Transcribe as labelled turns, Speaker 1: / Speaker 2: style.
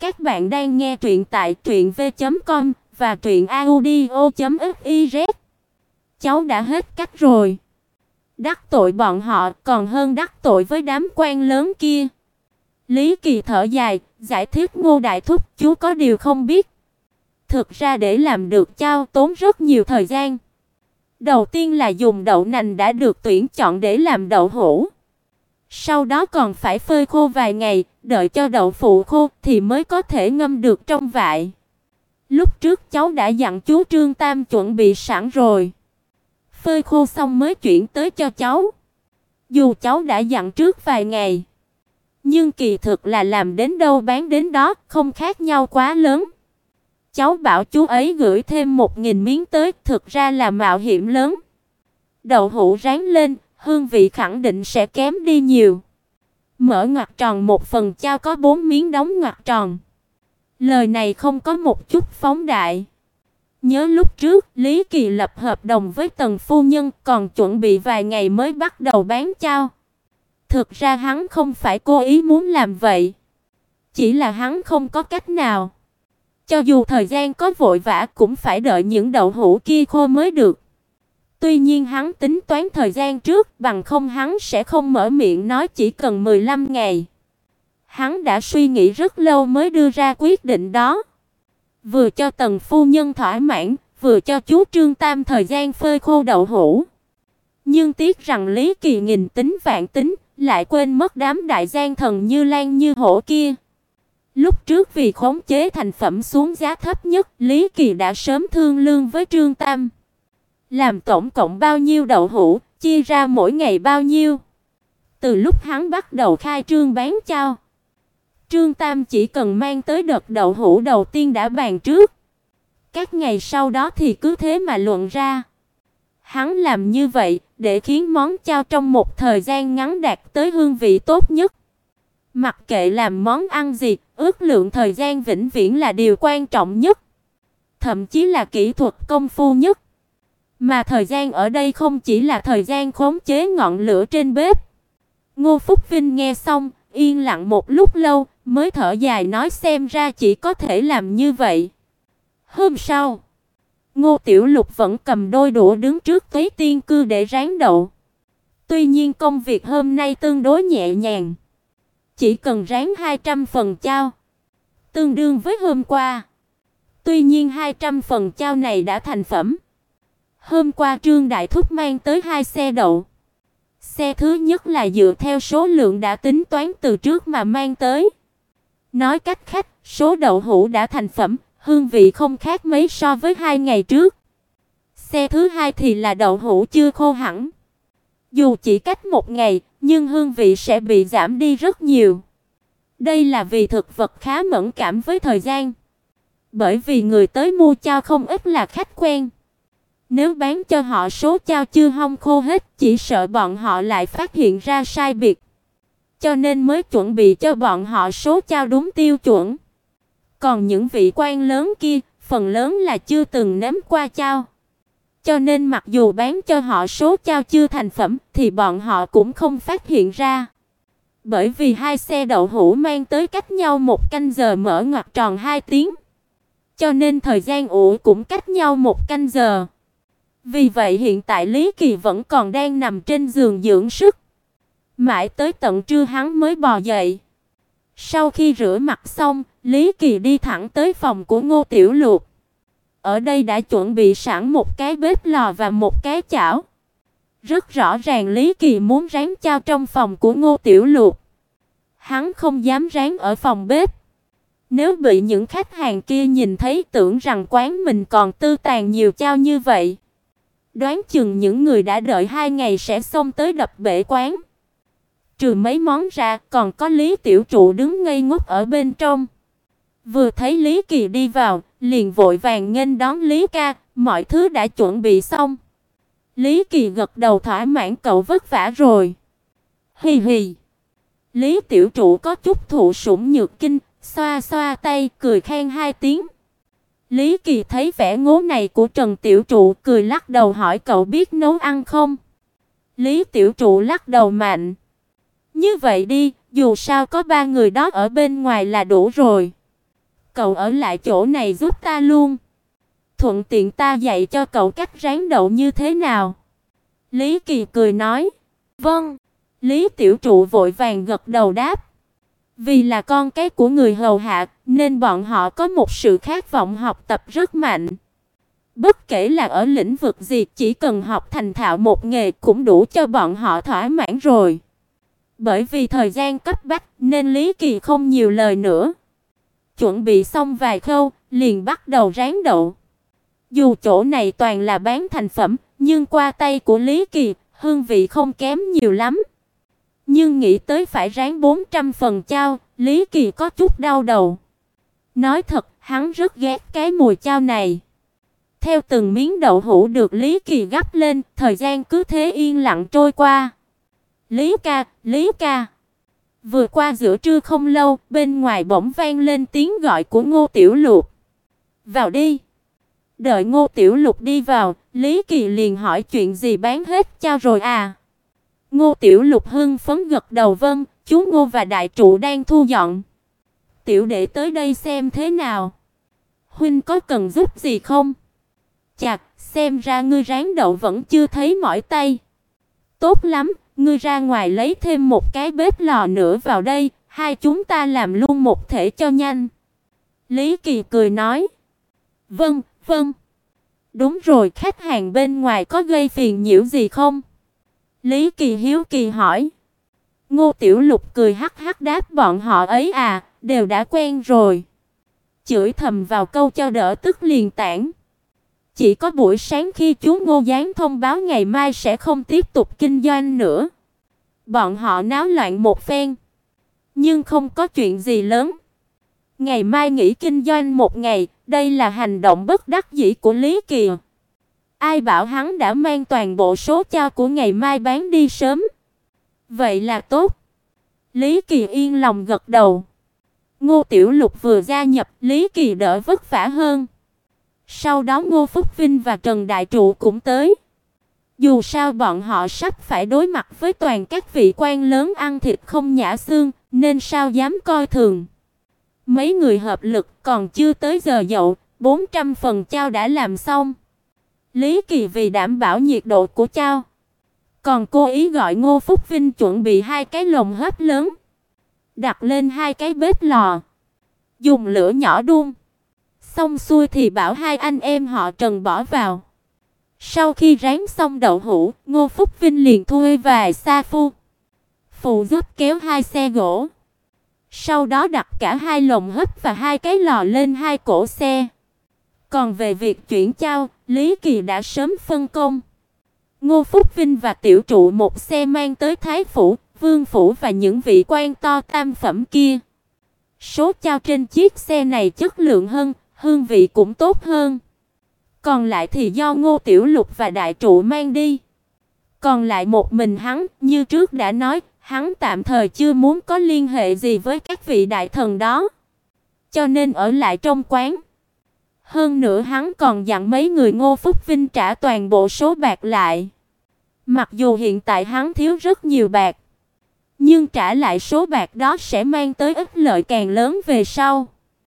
Speaker 1: Các bạn đang nghe truyện tại truyệnv.com và truyệnaudio.fiz. Cháu đã hết cách rồi. Đắc tội bọn họ còn hơn đắc tội với đám quan lớn kia. Lý Kỳ thở dài, giải thích Ngô Đại Thúc, chú có điều không biết. Thực ra để làm được chao tốn rất nhiều thời gian. Đầu tiên là dùng đậu nành đã được tuyển chọn để làm đậu hũ. Sau đó còn phải phơi khô vài ngày, đợi cho đậu phụ khô thì mới có thể ngâm được trong vại. Lúc trước cháu đã dặn chú Trương Tam chuẩn bị sẵn rồi. Phơi khô xong mới chuyển tới cho cháu. Dù cháu đã dặn trước vài ngày, nhưng kỳ thực là làm đến đâu bán đến đó, không khác nhau quá lớn. Cháu bảo chú ấy gửi thêm một nghìn miếng tới, thực ra là mạo hiểm lớn. Đậu hũ ráng lên, hương vị khẳng định sẽ kém đi nhiều. Mở ngoặc tròn một phần chao có bốn miếng đóng ngoặc tròn. Lời này không có một chút phóng đại. Nhớ lúc trước, Lý Kỳ lập hợp đồng với Tần phu nhân, còn chuẩn bị vài ngày mới bắt đầu bán chao. Thực ra hắn không phải cố ý muốn làm vậy, chỉ là hắn không có cách nào. Cho dù thời gian có vội vã cũng phải đợi những đậu hũ kia khô mới được. Tuy nhiên hắn tính toán thời gian trước, bằng không hắn sẽ không mở miệng nói chỉ cần 15 ngày. Hắn đã suy nghĩ rất lâu mới đưa ra quyết định đó. Vừa cho Tần phu nhân thỏa mãn, vừa cho chú Trương Tam thời gian phơi khô đậu hũ. Nhưng tiếc rằng Lý Kỳ nghìn tính vạn tính, lại quên mất đám đại gian thần như Lan như hổ kia. Lúc trước vì khống chế thành phẩm xuống giá thấp nhất, Lý Kỳ đã sớm thương lương với Trương Tam. Làm tổng cộng bao nhiêu đậu hũ, chia ra mỗi ngày bao nhiêu. Từ lúc hắn bắt đầu khai trương bán chao, Trương Tam chỉ cần mang tới đợt đậu hũ đầu tiên đã bàn trước. Các ngày sau đó thì cứ thế mà luận ra. Hắn làm như vậy để khiến món chao trong một thời gian ngắn đạt tới hương vị tốt nhất. Mặc kệ làm món ăn gì, ước lượng thời gian vĩnh viễn là điều quan trọng nhất, thậm chí là kỹ thuật công phu nhất. Mà thời gian ở đây không chỉ là thời gian khống chế ngọn lửa trên bếp. Ngô Phúc Vinh nghe xong, yên lặng một lúc lâu, mới thở dài nói xem ra chỉ có thể làm như vậy. Hôm sau, Ngô Tiểu Lục vẫn cầm đôi đũa đứng trước Tây Tiên cư để rán đậu. Tuy nhiên công việc hôm nay tương đối nhẹ nhàng, chỉ cần rán 200 phần chao, tương đương với hôm qua. Tuy nhiên 200 phần chao này đã thành phẩm. Hôm qua Trương Đại Thúc mang tới hai xe đậu. Xe thứ nhất là dựa theo số lượng đã tính toán từ trước mà mang tới. Nói cách khác, số đậu hũ đã thành phẩm, hương vị không khác mấy so với hai ngày trước. Xe thứ hai thì là đậu hũ chưa khô hẳn. Dù chỉ cách một ngày, nhưng hương vị sẽ bị giảm đi rất nhiều. Đây là vì thực vật khá mẫn cảm với thời gian. Bởi vì người tới mua cho không ít là khách quen. Nếu bán cho họ số chao chưa hong khô hết, chỉ sợ bọn họ lại phát hiện ra sai biệt. Cho nên mới chuẩn bị cho bọn họ số chao đúng tiêu chuẩn. Còn những vị quan lớn kia, phần lớn là chưa từng nếm qua chao. Cho nên mặc dù bán cho họ số chao chưa thành phẩm thì bọn họ cũng không phát hiện ra. Bởi vì hai xe đậu hũ mang tới cách nhau một canh giờ mở ngoặc tròn 2 tiếng. Cho nên thời gian ủ cũng cách nhau một canh giờ. Vì vậy hiện tại Lý Kỳ vẫn còn đang nằm trên giường dưỡng sức. Mãi tới tận trưa hắn mới bò dậy. Sau khi rửa mặt xong, Lý Kỳ đi thẳng tới phòng của Ngô Tiểu Lục. Ở đây đã chuẩn bị sẵn một cái bếp lò và một cái chảo. Rất rõ ràng Lý Kỳ muốn rán chao trong phòng của Ngô Tiểu Lục. Hắn không dám rán ở phòng bếp. Nếu bị những khách hàng kia nhìn thấy tưởng rằng quán mình còn tư tàn nhiều chao như vậy. Đoán chừng những người đã đợi hai ngày sẽ xông tới đập bể quán. Trừ mấy món ra, còn có Lý Tiểu Trụ đứng ngây ngốc ở bên trong. Vừa thấy Lý Kỳ đi vào, liền vội vàng nghênh đón Lý ca, mọi thứ đã chuẩn bị xong. Lý Kỳ gật đầu thỏa mãn cậu vất vả rồi. Hì hì. Lý Tiểu Trụ có chút thụ sủng nhược kinh, xoa xoa tay cười khen hai tiếng. Lý Kỳ thấy vẻ ngố này của Trần Tiểu Trụ, cười lắc đầu hỏi cậu biết nấu ăn không? Lý Tiểu Trụ lắc đầu mạnh. Như vậy đi, dù sao có ba người đó ở bên ngoài là đủ rồi. cậu ở lại chỗ này giúp ta luôn. Thuận tiện ta dạy cho cậu cách rán đậu như thế nào." Lý Kỳ cười nói. "Vâng." Lý Tiểu Trụ vội vàng gật đầu đáp. Vì là con cái của người hầu hạ, nên bọn họ có một sự khát vọng học tập rất mạnh. Bất kể là ở lĩnh vực gì, chỉ cần học thành thạo một nghề cũng đủ cho bọn họ thỏa mãn rồi. Bởi vì thời gian cấp bách nên Lý Kỳ không nhiều lời nữa. Chuẩn bị xong vài khâu, liền bắt đầu ráng đậu. Dù chỗ này toàn là bán thành phẩm, nhưng qua tay của Lý Kỳ, hương vị không kém nhiều lắm. Nhưng nghĩ tới phải ráng 400 phần chao, Lý Kỳ có chút đau đầu. Nói thật, hắn rất ghét cái mùi chao này. Theo từng miếng đậu hũ được Lý Kỳ gắp lên, thời gian cứ thế yên lặng trôi qua. Lý ca, Lý ca. Vừa qua giữa trưa không lâu, bên ngoài bỗng vang lên tiếng gọi của Ngô Tiểu Lục. "Vào đi." Đợi Ngô Tiểu Lục đi vào, Lý Kỳ liền hỏi chuyện gì bán hết cho rồi à? Ngô Tiểu Lục hưng phấn gật đầu vâng, chú Ngô và đại trụ đang thu dọn. Tiểu đệ tới đây xem thế nào. Huynh có cần giúp gì không? Chặt, xem ra ngươi ráng đậu vẫn chưa thấy mỏi tay. Tốt lắm, ngươi ra ngoài lấy thêm một cái bếp lò nữa vào đây, hai chúng ta làm luôn một thể cho nhanh. Lý Kỳ cười nói. Vâng, vâng. Đúng rồi, khách hàng bên ngoài có gây phiền nhiễu gì không? Lý Kỳ hiếu kỳ hỏi. Ngô Tiểu Lục cười hắc hắc đáp bọn họ ấy à, đều đã quen rồi. Chửi thầm vào câu cho đỡ tức liền tản. Chỉ có buổi sáng khi chú Ngô Giáng thông báo ngày mai sẽ không tiếp tục kinh doanh nữa. Bọn họ náo loạn một phen, nhưng không có chuyện gì lớn. Ngày mai nghỉ kinh doanh một ngày, đây là hành động bất đắc dĩ của Lý Kỳ. Ai bảo hắn đã mang toàn bộ số cho của ngày mai bán đi sớm. Vậy là tốt. Lý Kỳ yên lòng gật đầu. Ngô Tiểu Lục vừa gia nhập, Lý Kỳ đỡ vất vả hơn. Sau đó Ngô Phúc Vinh và Trần Đại Trụ cũng tới. Dù sao bọn họ sắp phải đối mặt với toàn các vị quan lớn ăn thịt không nhã xương, nên sao dám coi thường. Mấy người hợp lực còn chưa tới giờ dậu, 400 phần chao đã làm xong. Lý Kỳ vì đảm bảo nhiệt độ của chao, còn cố ý gọi Ngô Phúc Vinh chuẩn bị hai cái lồng hấp lớn, đặt lên hai cái bếp lò, dùng lửa nhỏ đun. Xong xuôi thì bảo hai anh em họ Trần bỏ vào. Sau khi rán xong đậu hũ, Ngô Phúc Vinh liền thuê vài sa phu, phụ giúp kéo hai xe gỗ. Sau đó đặt cả hai lồng hấp và hai cái lò lên hai cổ xe. Còn về việc chuyển trao, Lý Kỳ đã sớm phân công. Ngô Phúc Vinh và Tiểu Trụ một xe mang tới Thái phủ, Vương phủ và những vị quan to tam phẩm kia. Số trao trên chiếc xe này chất lượng hơn, hương vị cũng tốt hơn. Còn lại thì do Ngô Tiểu Lục và Đại Trụ mang đi. Còn lại một mình hắn, như trước đã nói, hắn tạm thời chưa muốn có liên hệ gì với các vị đại thần đó, cho nên ở lại trong quán. Hơn nữa hắn còn dặn mấy người Ngô Phúc Vinh trả toàn bộ số bạc lại. Mặc dù hiện tại hắn thiếu rất nhiều bạc, nhưng trả lại số bạc đó sẽ mang tới ích lợi càng lớn về sau.